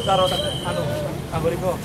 taruh anu, amburigo.